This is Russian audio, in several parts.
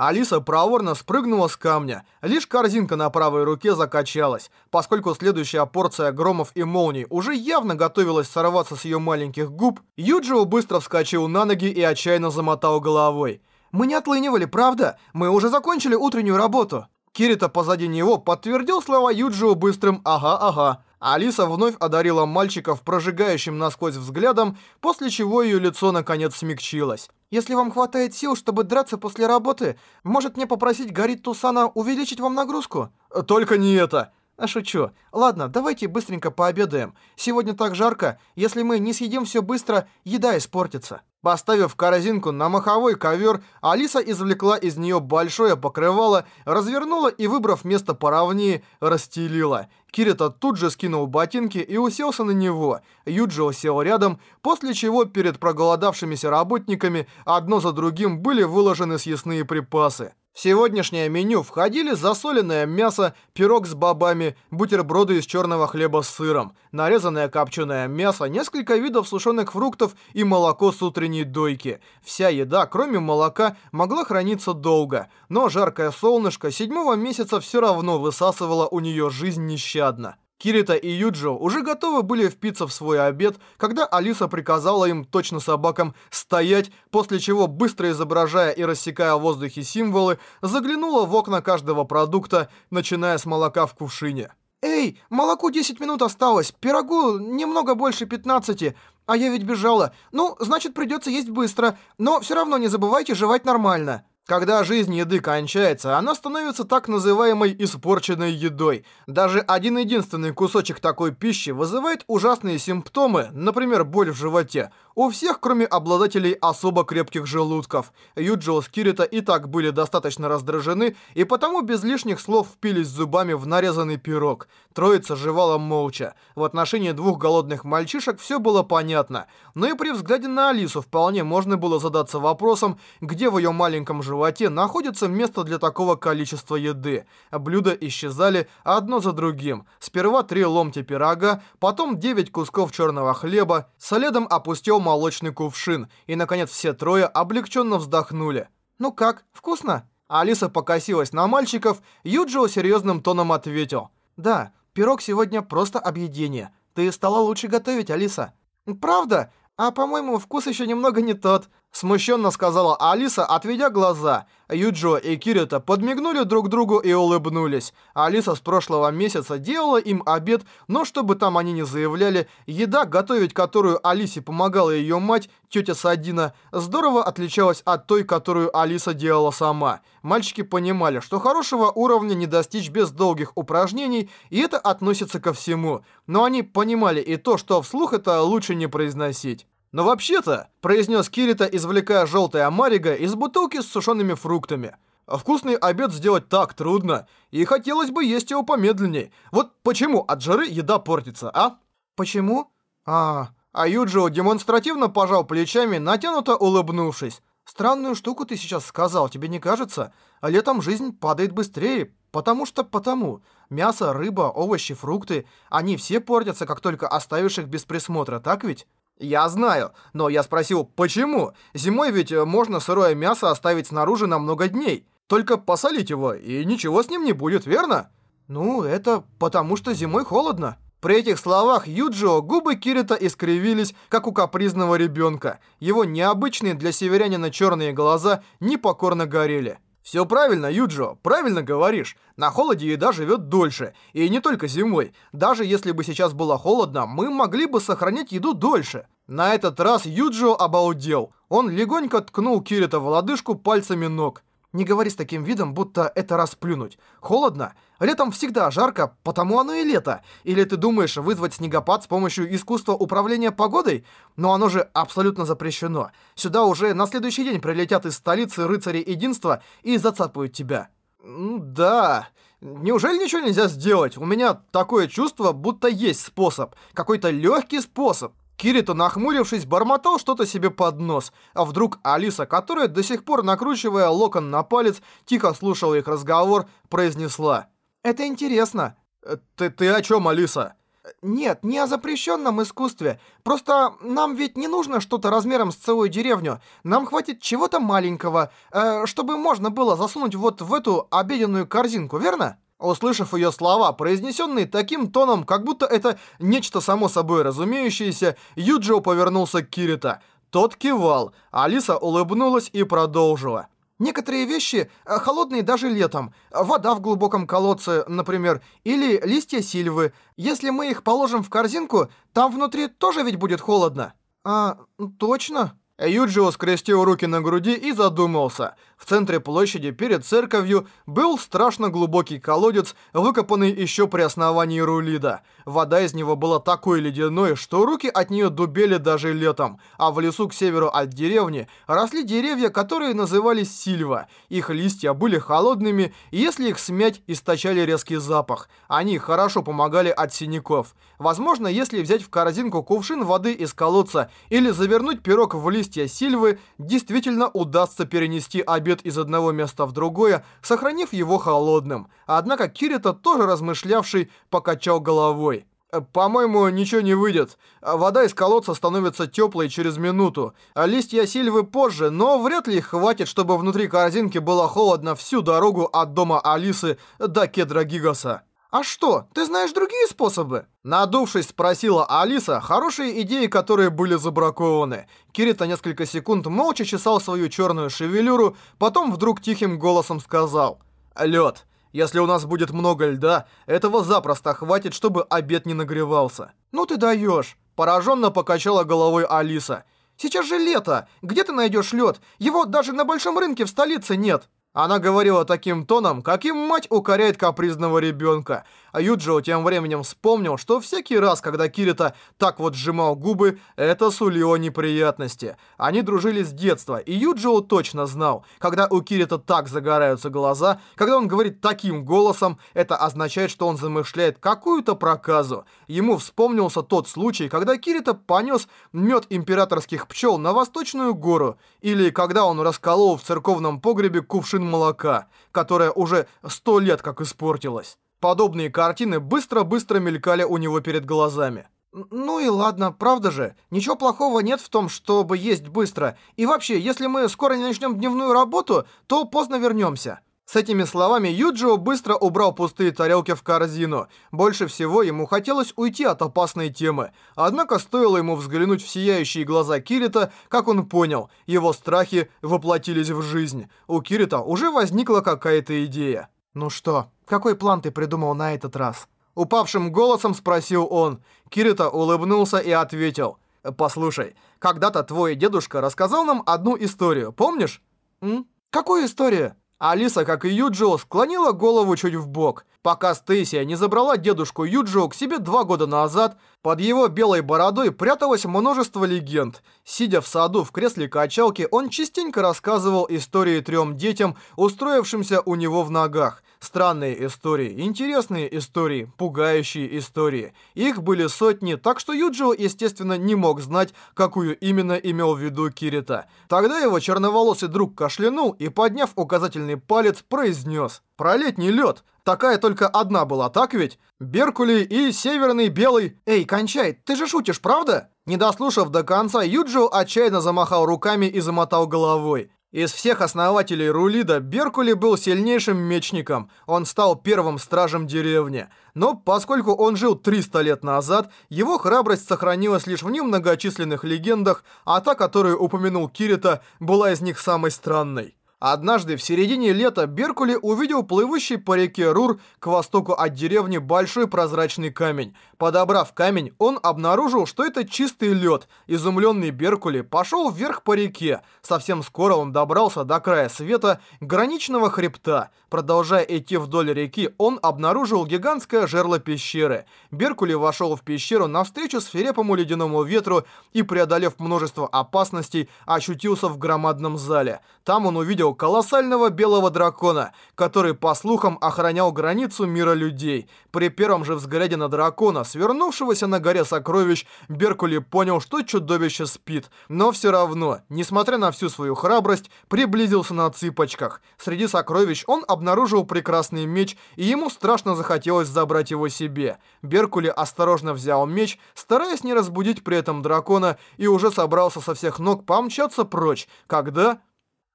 Алиса проворно спрыгнула с камня. Лишь корзинка на правой руке закачалась, поскольку следующая порция громов и молний уже явно готовилась сорваться с ее маленьких губ. Юджио быстро вскочил на ноги и отчаянно замотал головой. «Мы не отлынивали, правда? Мы уже закончили утреннюю работу». Кирита позади него подтвердил слова Юджио быстрым «ага-ага». Алиса вновь одарила мальчиков прожигающим насквозь взглядом, после чего ее лицо наконец смягчилось. «Если вам хватает сил, чтобы драться после работы, может мне попросить Гарит Тусана увеличить вам нагрузку?» «Только не это!» А шучу. Ладно, давайте быстренько пообедаем. Сегодня так жарко, если мы не съедим все быстро, еда испортится. Поставив корзинку на маховой ковер, Алиса извлекла из нее большое покрывало, развернула и, выбрав место поровнее, расстелила. Кирита тут же скинул ботинки и уселся на него. Юджио сел рядом, после чего перед проголодавшимися работниками одно за другим были выложены съестные припасы. В сегодняшнее меню входили засоленное мясо, пирог с бобами, бутерброды из черного хлеба с сыром, нарезанное копченое мясо, несколько видов сушеных фруктов и молоко с утренней дойки. Вся еда, кроме молока, могла храниться долго, но жаркое солнышко седьмого месяца все равно высасывало у нее жизнь нещадно. Кирита и Юджо уже готовы были впиться в свой обед, когда Алиса приказала им, точно собакам, стоять, после чего, быстро изображая и рассекая в воздухе символы, заглянула в окна каждого продукта, начиная с молока в кувшине. «Эй, молоку 10 минут осталось, пирогу немного больше 15, а я ведь бежала. Ну, значит, придется есть быстро, но все равно не забывайте жевать нормально». Когда жизнь еды кончается, она становится так называемой испорченной едой. Даже один единственный кусочек такой пищи вызывает ужасные симптомы, например, боль в животе. У всех, кроме обладателей особо крепких желудков. Юджио с Кирита и так были достаточно раздражены, и потому без лишних слов впились зубами в нарезанный пирог. Троица жевала молча. В отношении двух голодных мальчишек все было понятно. Но и при взгляде на Алису вполне можно было задаться вопросом, где в ее маленьком животе находится место для такого количества еды. Блюда исчезали одно за другим. Сперва три ломти пирога, потом девять кусков черного хлеба, следом опустил молочный кувшин, и, наконец, все трое облегченно вздохнули. «Ну как, вкусно?» Алиса покосилась на мальчиков, Юджио серьезным тоном ответил. «Да, пирог сегодня просто объедение. Ты стала лучше готовить, Алиса». «Правда? А, по-моему, вкус еще немного не тот». Смущенно сказала Алиса, отведя глаза. Юджо и Кирита подмигнули друг другу и улыбнулись. Алиса с прошлого месяца делала им обед, но чтобы там они не заявляли, еда, готовить которую Алисе помогала ее мать, тетя Садина, здорово отличалась от той, которую Алиса делала сама. Мальчики понимали, что хорошего уровня не достичь без долгих упражнений, и это относится ко всему. Но они понимали и то, что вслух это лучше не произносить. «Но вообще-то», — произнес Кирита, извлекая желтое амариго из бутылки с сушеными фруктами, «вкусный обед сделать так трудно, и хотелось бы есть его помедленнее. Вот почему от жары еда портится, а?» «Почему?» «А...» А Юджио демонстративно пожал плечами, натянуто улыбнувшись. «Странную штуку ты сейчас сказал, тебе не кажется? А летом жизнь падает быстрее, потому что потому. Мясо, рыба, овощи, фрукты, они все портятся, как только оставишь их без присмотра, так ведь?» Я знаю, но я спросил, почему? Зимой ведь э, можно сырое мясо оставить снаружи на много дней. Только посолить его, и ничего с ним не будет, верно? Ну, это потому что зимой холодно. При этих словах Юджио губы Кирита искривились, как у капризного ребенка. Его необычные для северянина черные глаза непокорно горели. «Все правильно, Юджо, правильно говоришь. На холоде еда живет дольше. И не только зимой. Даже если бы сейчас было холодно, мы могли бы сохранять еду дольше». На этот раз Юджо обалдел. Он легонько ткнул Кирита в лодыжку пальцами ног. Не говори с таким видом, будто это расплюнуть. Холодно. Летом всегда жарко, потому оно и лето. Или ты думаешь вызвать снегопад с помощью искусства управления погодой? Но оно же абсолютно запрещено. Сюда уже на следующий день прилетят из столицы рыцари единства и зацапают тебя. Да... Неужели ничего нельзя сделать? У меня такое чувство, будто есть способ. Какой-то легкий способ. Кирита, нахмурившись, бормотал что-то себе под нос, а вдруг Алиса, которая до сих пор, накручивая локон на палец, тихо слушала их разговор, произнесла. «Это интересно». «Э, «Ты, ты о чем, Алиса?» Нет, не о запрещенном искусстве. Просто нам ведь не нужно что-то размером с целую деревню. Нам хватит чего-то маленького, э, чтобы можно было засунуть вот в эту обеденную корзинку, верно? Услышав ее слова, произнесенные таким тоном, как будто это нечто само собой разумеющееся, Юджио повернулся к Кирита. Тот кивал, Алиса улыбнулась и продолжила. Некоторые вещи э, холодные даже летом. Вода в глубоком колодце, например, или листья сильвы. Если мы их положим в корзинку, там внутри тоже ведь будет холодно. А, точно? Юджио скрестил руки на груди и задумался. В центре площади перед церковью был страшно глубокий колодец, выкопанный еще при основании Рулида. Вода из него была такой ледяной, что руки от нее дубели даже летом. А в лесу к северу от деревни росли деревья, которые назывались сильва. Их листья были холодными, и если их смять, источали резкий запах. Они хорошо помогали от синяков. Возможно, если взять в корзинку кувшин воды из колодца или завернуть пирог в листья сильвы, действительно удастся перенести обед из одного места в другое, сохранив его холодным. Однако Кирита, тоже размышлявший, покачал головой. «Э, «По-моему, ничего не выйдет. Вода из колодца становится теплой через минуту. Листья сильвы позже, но вряд ли их хватит, чтобы внутри корзинки было холодно всю дорогу от дома Алисы до кедра Гигаса». «А что, ты знаешь другие способы?» Надувшись, спросила Алиса хорошие идеи, которые были забракованы. Кирита несколько секунд молча чесал свою черную шевелюру, потом вдруг тихим голосом сказал «Лед, если у нас будет много льда, этого запросто хватит, чтобы обед не нагревался». «Ну ты даешь!» Пораженно покачала головой Алиса. «Сейчас же лето! Где ты найдешь лед? Его даже на большом рынке в столице нет!» Она говорила таким тоном, каким мать укоряет капризного ребенка. А Юджио тем временем вспомнил, что всякий раз, когда Кирита так вот сжимал губы, это сулило неприятности. Они дружили с детства, и Юджио точно знал, когда у Кирита так загораются глаза, когда он говорит таким голосом, это означает, что он замышляет какую-то проказу. Ему вспомнился тот случай, когда Кирита понес мед императорских пчел на Восточную гору, или когда он расколол в церковном погребе кувшин молока, которое уже сто лет как испортилось. Подобные картины быстро-быстро мелькали у него перед глазами. «Ну и ладно, правда же? Ничего плохого нет в том, чтобы есть быстро. И вообще, если мы скоро не начнем дневную работу, то поздно вернемся». С этими словами Юджио быстро убрал пустые тарелки в корзину. Больше всего ему хотелось уйти от опасной темы. Однако стоило ему взглянуть в сияющие глаза Кирита, как он понял, его страхи воплотились в жизнь. У Кирита уже возникла какая-то идея. «Ну что, какой план ты придумал на этот раз?» Упавшим голосом спросил он. Кирита улыбнулся и ответил. «Послушай, когда-то твой дедушка рассказал нам одну историю, помнишь?» «М? Какую историю?» Алиса, как и Юджио, склонила голову чуть в бок. Пока Стейсия не забрала дедушку Юджио к себе два года назад, под его белой бородой пряталось множество легенд. Сидя в саду в кресле качалки, он частенько рассказывал истории трем детям, устроившимся у него в ногах. Странные истории, интересные истории, пугающие истории. Их были сотни, так что Юджио, естественно, не мог знать, какую именно имел в виду Кирита. Тогда его черноволосый друг кашлянул и, подняв указательный палец, произнес «Про летний лед. Такая только одна была, так ведь? Беркули и Северный Белый. Эй, кончай, ты же шутишь, правда?» Не дослушав до конца, Юджио отчаянно замахал руками и замотал головой. Из всех основателей Рулида Беркули был сильнейшим мечником, он стал первым стражем деревни. Но поскольку он жил 300 лет назад, его храбрость сохранилась лишь в немногочисленных легендах, а та, которую упомянул Кирита, была из них самой странной. Однажды в середине лета Беркули увидел плывущий по реке Рур к востоку от деревни большой прозрачный камень. Подобрав камень, он обнаружил, что это чистый лед. Изумленный Беркули пошел вверх по реке. Совсем скоро он добрался до края света, граничного хребта. Продолжая идти вдоль реки, он обнаружил гигантское жерло пещеры. Беркули вошел в пещеру навстречу свирепому ледяному ветру и, преодолев множество опасностей, очутился в громадном зале. Там он увидел увидел колоссального белого дракона, который, по слухам, охранял границу мира людей. При первом же взгляде на дракона, свернувшегося на горе сокровищ, Беркули понял, что чудовище спит. Но все равно, несмотря на всю свою храбрость, приблизился на цыпочках. Среди сокровищ он обнаружил прекрасный меч, и ему страшно захотелось забрать его себе. Беркули осторожно взял меч, стараясь не разбудить при этом дракона, и уже собрался со всех ног помчаться прочь, когда...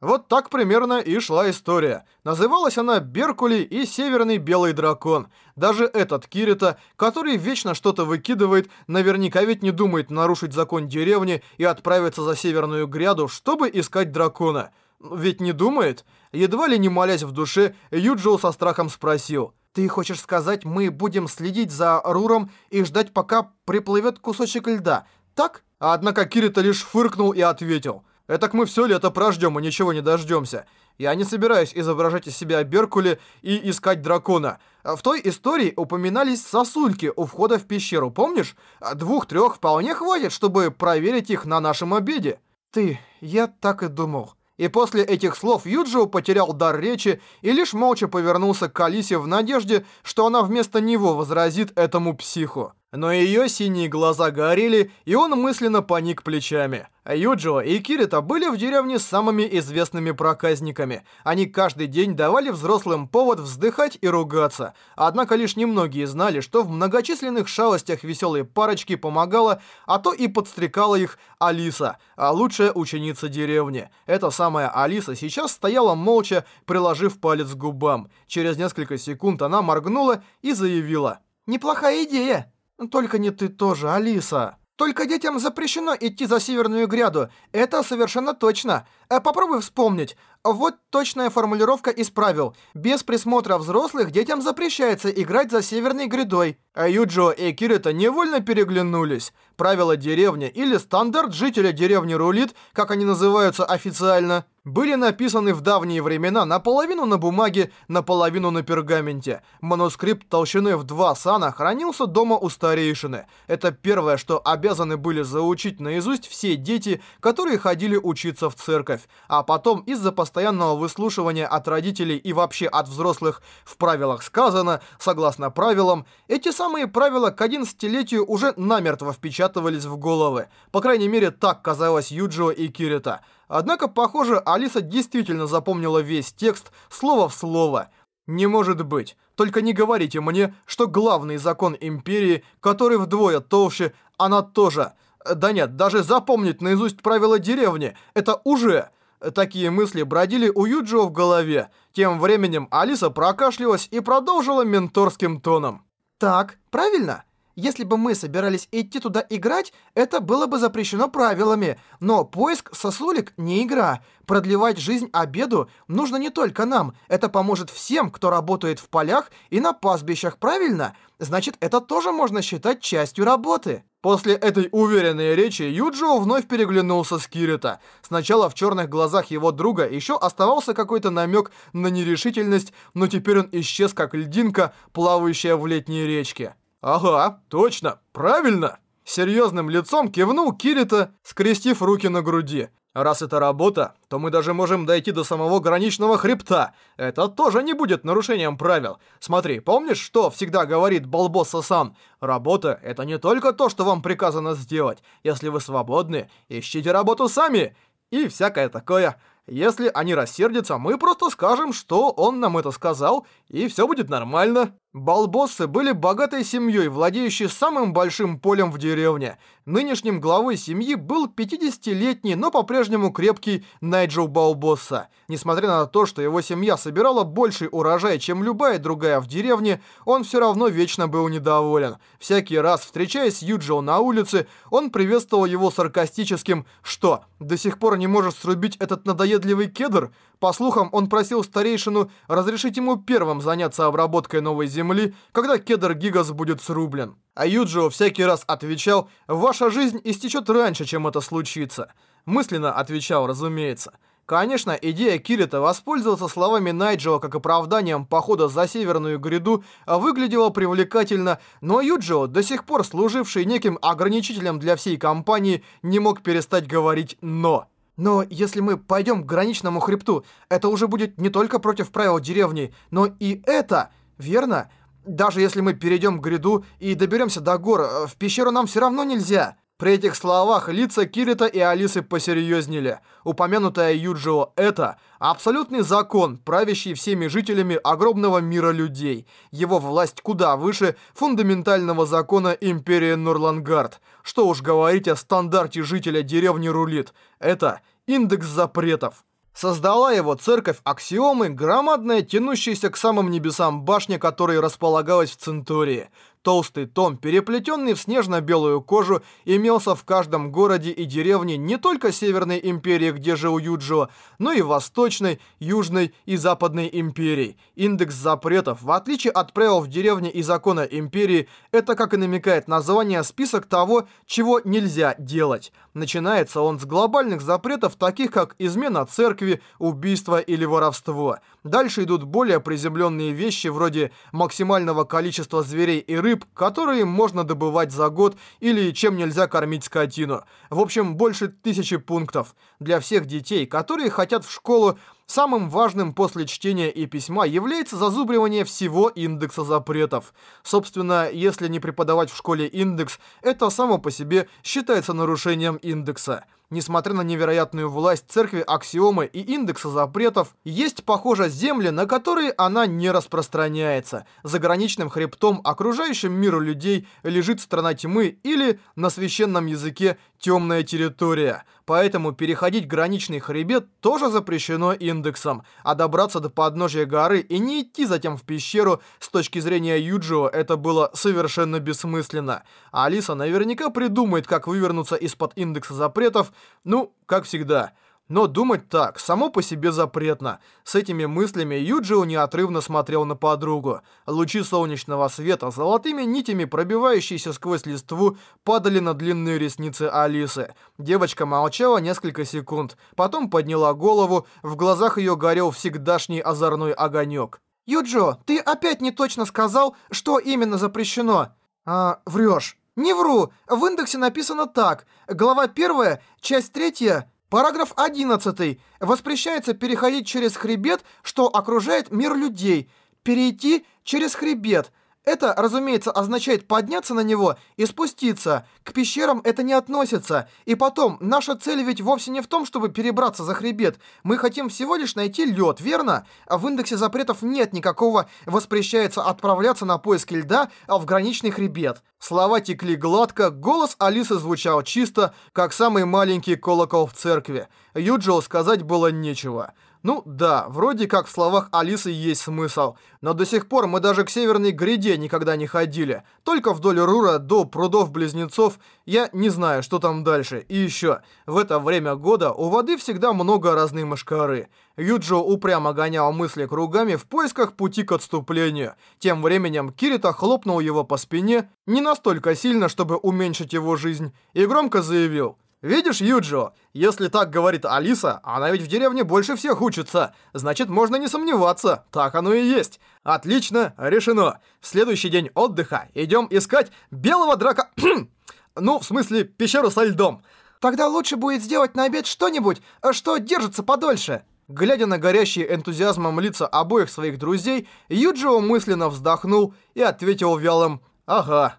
Вот так примерно и шла история. Называлась она «Беркули и Северный Белый Дракон». Даже этот Кирита, который вечно что-то выкидывает, наверняка ведь не думает нарушить закон деревни и отправиться за Северную Гряду, чтобы искать дракона. Ведь не думает? Едва ли не молясь в душе, Юджио со страхом спросил. «Ты хочешь сказать, мы будем следить за Руром и ждать, пока приплывет кусочек льда, так?» Однако Кирита лишь фыркнул и ответил – Этак мы все лето прождем и ничего не дождемся. Я не собираюсь изображать из себя Беркули и искать дракона. В той истории упоминались сосульки у входа в пещеру, помнишь? Двух-трех вполне хватит, чтобы проверить их на нашем обеде. Ты, я так и думал. И после этих слов Юджио потерял дар речи и лишь молча повернулся к Алисе в надежде, что она вместо него возразит этому психу. Но ее синие глаза горели, и он мысленно поник плечами. Юджио и Кирита были в деревне самыми известными проказниками. Они каждый день давали взрослым повод вздыхать и ругаться. Однако лишь немногие знали, что в многочисленных шалостях веселой парочки помогала, а то и подстрекала их Алиса, а лучшая ученица деревни. Эта самая Алиса сейчас стояла молча, приложив палец к губам. Через несколько секунд она моргнула и заявила «Неплохая идея!» «Только не ты тоже, Алиса!» Только детям запрещено идти за северную гряду. Это совершенно точно. Э, попробуй вспомнить. Вот точная формулировка из правил. Без присмотра взрослых детям запрещается играть за северной грядой. А Юджо и Кирита невольно переглянулись. Правила деревни или стандарт жителя деревни рулит, как они называются официально, были написаны в давние времена наполовину на бумаге, наполовину на пергаменте. Манускрипт толщиной в два сана хранился дома у старейшины. Это первое, что обязаны были заучить наизусть все дети, которые ходили учиться в церковь. А потом из-за постоянного выслушивания от родителей и вообще от взрослых в правилах сказано, согласно правилам, эти самые правила к 11-летию уже намертво впечатывались в головы. По крайней мере, так казалось Юджио и Кирита. Однако, похоже, Алиса действительно запомнила весь текст слово в слово. Не может быть. Только не говорите мне, что главный закон Империи, который вдвое толще, она тоже... Да нет, даже запомнить наизусть правила деревни, это уже... Такие мысли бродили у Юджио в голове. Тем временем Алиса прокашлялась и продолжила менторским тоном. «Так, правильно?» Если бы мы собирались идти туда играть, это было бы запрещено правилами. Но поиск сосулек не игра. Продлевать жизнь обеду нужно не только нам. Это поможет всем, кто работает в полях и на пастбищах, правильно? Значит, это тоже можно считать частью работы. После этой уверенной речи Юджио вновь переглянулся с Кирита. Сначала в черных глазах его друга еще оставался какой-то намек на нерешительность, но теперь он исчез как льдинка, плавающая в летней речке. «Ага, точно, правильно!» Серьезным лицом кивнул Кирита, скрестив руки на груди. «Раз это работа, то мы даже можем дойти до самого граничного хребта. Это тоже не будет нарушением правил. Смотри, помнишь, что всегда говорит Балбосса-сан? Работа — это не только то, что вам приказано сделать. Если вы свободны, ищите работу сами. И всякое такое. Если они рассердятся, мы просто скажем, что он нам это сказал, и все будет нормально». Балбоссы были богатой семьей, владеющей самым большим полем в деревне. Нынешним главой семьи был 50-летний, но по-прежнему крепкий Найджел Балбосса. Несмотря на то, что его семья собирала больший урожай, чем любая другая в деревне, он все равно вечно был недоволен. Всякий раз, встречаясь с Юджио на улице, он приветствовал его саркастическим «Что, до сих пор не можешь срубить этот надоедливый кедр?» По слухам, он просил старейшину разрешить ему первым заняться обработкой новой земли, когда кедр Гигас будет срублен. А Юджио всякий раз отвечал «Ваша жизнь истечет раньше, чем это случится». Мысленно отвечал, разумеется. Конечно, идея Кирита воспользоваться словами Найджио как оправданием похода за Северную Гряду выглядела привлекательно, но Юджио, до сих пор служивший неким ограничителем для всей компании, не мог перестать говорить «но». Но если мы пойдем к граничному хребту, это уже будет не только против правил деревни, но и это, верно? Даже если мы перейдем к гряду и доберемся до гор, э, в пещеру нам все равно нельзя. При этих словах лица Кирита и Алисы посерьезнели. Упомянутая Юджио «это» абсолютный закон, правящий всеми жителями огромного мира людей. Его власть куда выше фундаментального закона Империи Нурлангард. Что уж говорить о стандарте жителя деревни Рулит. Это индекс запретов. Создала его церковь Аксиомы, громадная, тянущаяся к самым небесам башня, которая располагалась в Центурии. Толстый том, переплетенный в снежно-белую кожу, имелся в каждом городе и деревне не только Северной империи, где жил Юджио, но и Восточной, Южной и Западной империй. Индекс запретов, в отличие от правил в деревне и закона империи, это, как и намекает название, список того, чего нельзя делать. Начинается он с глобальных запретов, таких как измена церкви, убийство или воровство. Дальше идут более приземленные вещи, вроде максимального количества зверей и рыб, которые можно добывать за год или чем нельзя кормить скотину. В общем, больше тысячи пунктов. Для всех детей, которые хотят в школу, самым важным после чтения и письма является зазубривание всего индекса запретов. Собственно, если не преподавать в школе индекс, это само по себе считается нарушением индекса. Несмотря на невероятную власть церкви Аксиомы и индекса запретов, есть, похоже, земли, на которые она не распространяется. За граничным хребтом окружающим миру людей лежит страна тьмы или, на священном языке, темная территория. Поэтому переходить граничный хребет тоже запрещено индексом, а добраться до подножия горы и не идти затем в пещеру с точки зрения Юджио это было совершенно бессмысленно. Алиса наверняка придумает, как вывернуться из-под индекса запретов, ну, как всегда – но думать так, само по себе запретно. С этими мыслями Юджио неотрывно смотрел на подругу. Лучи солнечного света, золотыми нитями, пробивающиеся сквозь листву, падали на длинные ресницы Алисы. Девочка молчала несколько секунд, потом подняла голову, в глазах ее горел всегдашний озорной огонек. «Юджио, ты опять не точно сказал, что именно запрещено?» «А, врешь». «Не вру, в индексе написано так. Глава 1, часть 3, Параграф 11. Воспрещается переходить через хребет, что окружает мир людей. Перейти через хребет – это, разумеется, означает подняться на него и спуститься. К пещерам это не относится. И потом, наша цель ведь вовсе не в том, чтобы перебраться за хребет. Мы хотим всего лишь найти лед, верно? А в индексе запретов нет никакого «воспрещается отправляться на поиски льда в граничный хребет». Слова текли гладко, голос Алисы звучал чисто, как самый маленький колокол в церкви. Юджио сказать было нечего. Ну да, вроде как в словах Алисы есть смысл, но до сих пор мы даже к Северной Гряде никогда не ходили. Только вдоль Рура до прудов-близнецов я не знаю, что там дальше. И еще, в это время года у воды всегда много разной мошкары. Юджо упрямо гонял мысли кругами в поисках пути к отступлению. Тем временем Кирита хлопнул его по спине, не настолько сильно, чтобы уменьшить его жизнь, и громко заявил – «Видишь, Юджио, если так говорит Алиса, она ведь в деревне больше всех учится. Значит, можно не сомневаться. Так оно и есть. Отлично, решено. В следующий день отдыха идем искать белого драка... ну, в смысле, пещеру со льдом. Тогда лучше будет сделать на обед что-нибудь, что держится подольше». Глядя на горящие энтузиазмом лица обоих своих друзей, Юджио мысленно вздохнул и ответил вялым «Ага».